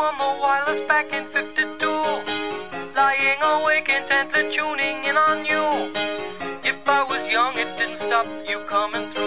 I'm a on the wireless back in 52. Lying awake intently tuning in on you. If I was young, it didn't stop you coming through.